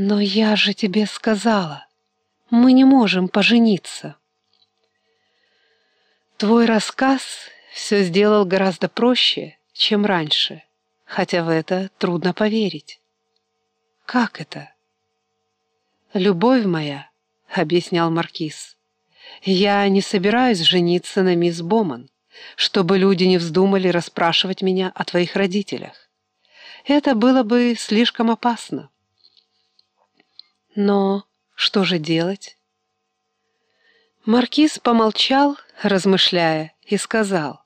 «Но я же тебе сказала, мы не можем пожениться». Твой рассказ все сделал гораздо проще, чем раньше, хотя в это трудно поверить. Как это? «Любовь моя», — объяснял Маркиз, — «я не собираюсь жениться на мисс Боман, чтобы люди не вздумали расспрашивать меня о твоих родителях. Это было бы слишком опасно». Но что же делать? Маркиз помолчал, размышляя, и сказал,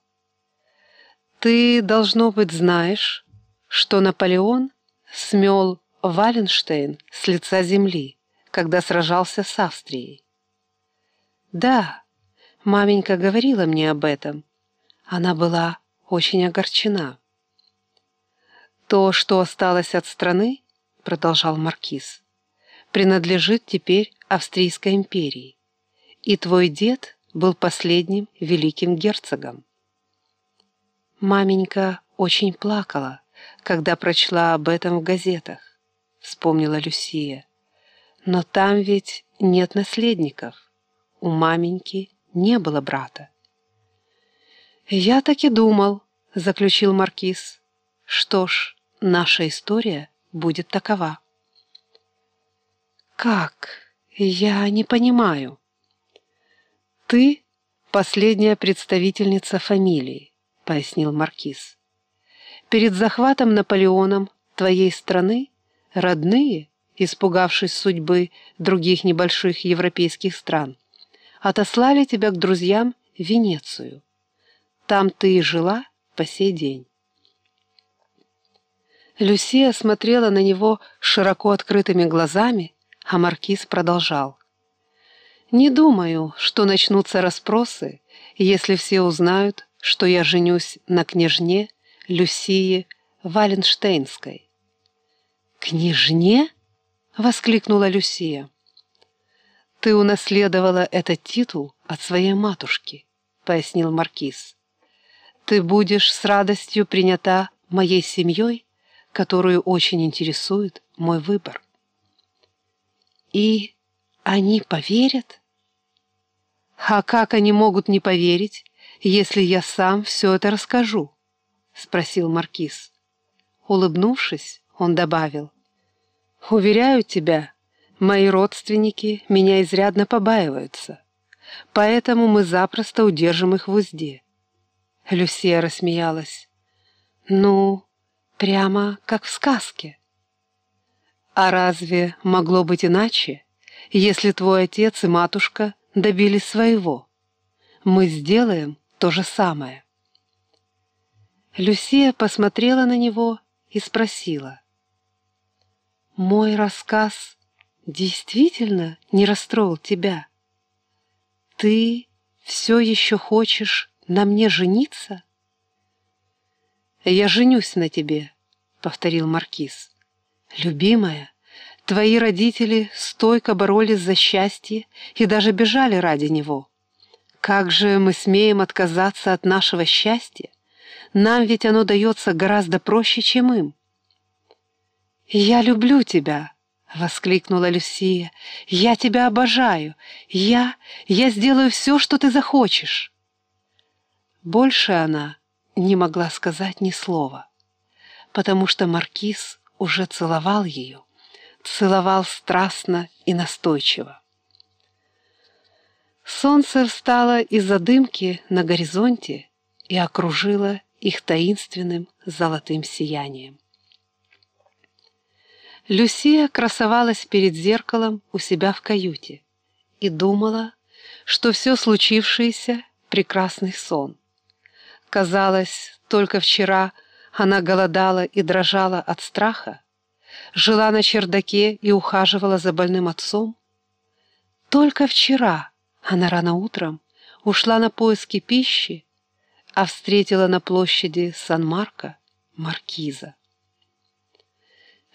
«Ты, должно быть, знаешь, что Наполеон смел Валенштейн с лица земли, когда сражался с Австрией». «Да, маменька говорила мне об этом. Она была очень огорчена». «То, что осталось от страны, — продолжал Маркиз, принадлежит теперь Австрийской империи, и твой дед был последним великим герцогом. Маменька очень плакала, когда прочла об этом в газетах, вспомнила Люсия. Но там ведь нет наследников. У маменьки не было брата. «Я так и думал», — заключил Маркиз. «Что ж, наша история будет такова». «Как? Я не понимаю». «Ты — последняя представительница фамилии», — пояснил Маркиз. «Перед захватом Наполеоном твоей страны родные, испугавшись судьбы других небольших европейских стран, отослали тебя к друзьям в Венецию. Там ты и жила по сей день». Люсия смотрела на него широко открытыми глазами, а маркиз продолжал. «Не думаю, что начнутся расспросы, если все узнают, что я женюсь на княжне Люсии Валенштейнской». «Княжне?» — воскликнула Люсия. «Ты унаследовала этот титул от своей матушки», — пояснил маркиз. «Ты будешь с радостью принята моей семьей, которую очень интересует мой выбор». И они поверят? А как они могут не поверить, если я сам все это расскажу? Спросил Маркиз. Улыбнувшись, он добавил. Уверяю тебя, мои родственники меня изрядно побаиваются, поэтому мы запросто удержим их в узде. Люсия рассмеялась. «Ну, прямо как в сказке». А разве могло быть иначе, если твой отец и матушка добились своего? Мы сделаем то же самое. Люсия посмотрела на него и спросила. «Мой рассказ действительно не расстроил тебя? Ты все еще хочешь на мне жениться?» «Я женюсь на тебе», — повторил Маркиз. «Любимая, твои родители стойко боролись за счастье и даже бежали ради него. Как же мы смеем отказаться от нашего счастья? Нам ведь оно дается гораздо проще, чем им». «Я люблю тебя», — воскликнула Люсия. «Я тебя обожаю. Я... я сделаю все, что ты захочешь». Больше она не могла сказать ни слова, потому что Маркиз уже целовал ее, целовал страстно и настойчиво. Солнце встало из-за дымки на горизонте и окружило их таинственным золотым сиянием. Люсия красовалась перед зеркалом у себя в каюте и думала, что все случившееся — прекрасный сон. Казалось, только вчера она голодала и дрожала от страха, жила на чердаке и ухаживала за больным отцом. Только вчера она рано утром ушла на поиски пищи, а встретила на площади Сан-Марко маркиза.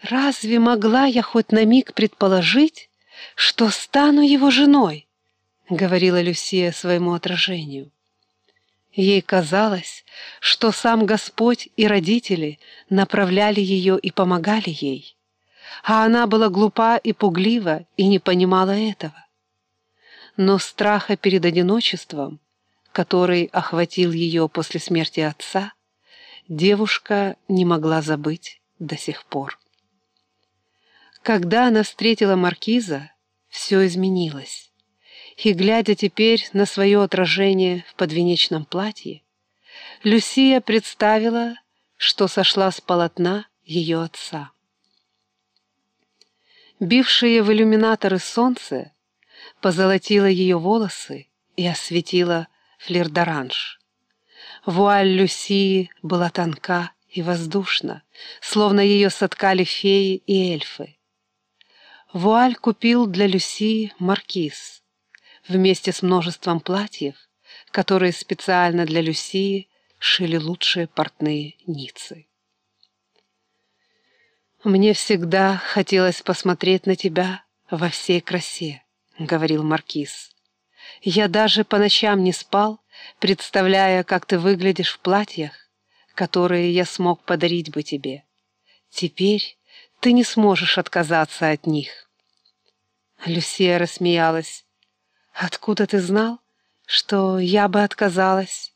«Разве могла я хоть на миг предположить, что стану его женой?» — говорила Люсия своему отражению. Ей казалось, что сам Господь и родители направляли ее и помогали ей. а она была глупа и пуглива и не понимала этого. Но страха перед одиночеством, который охватил ее после смерти отца, девушка не могла забыть до сих пор. Когда она встретила маркиза, все изменилось, и, глядя теперь на свое отражение в подвенечном платье, Люсия представила, что сошла с полотна ее отца. Бившее в иллюминаторы солнце позолотило ее волосы и осветило флирдоранж. Вуаль Люсии была тонка и воздушна, словно ее соткали феи и эльфы. Вуаль купил для Люсии маркиз вместе с множеством платьев, которые специально для Люсии шили лучшие портные Ницы. «Мне всегда хотелось посмотреть на тебя во всей красе», — говорил Маркиз. «Я даже по ночам не спал, представляя, как ты выглядишь в платьях, которые я смог подарить бы тебе. Теперь ты не сможешь отказаться от них». Люсия рассмеялась. «Откуда ты знал, что я бы отказалась?»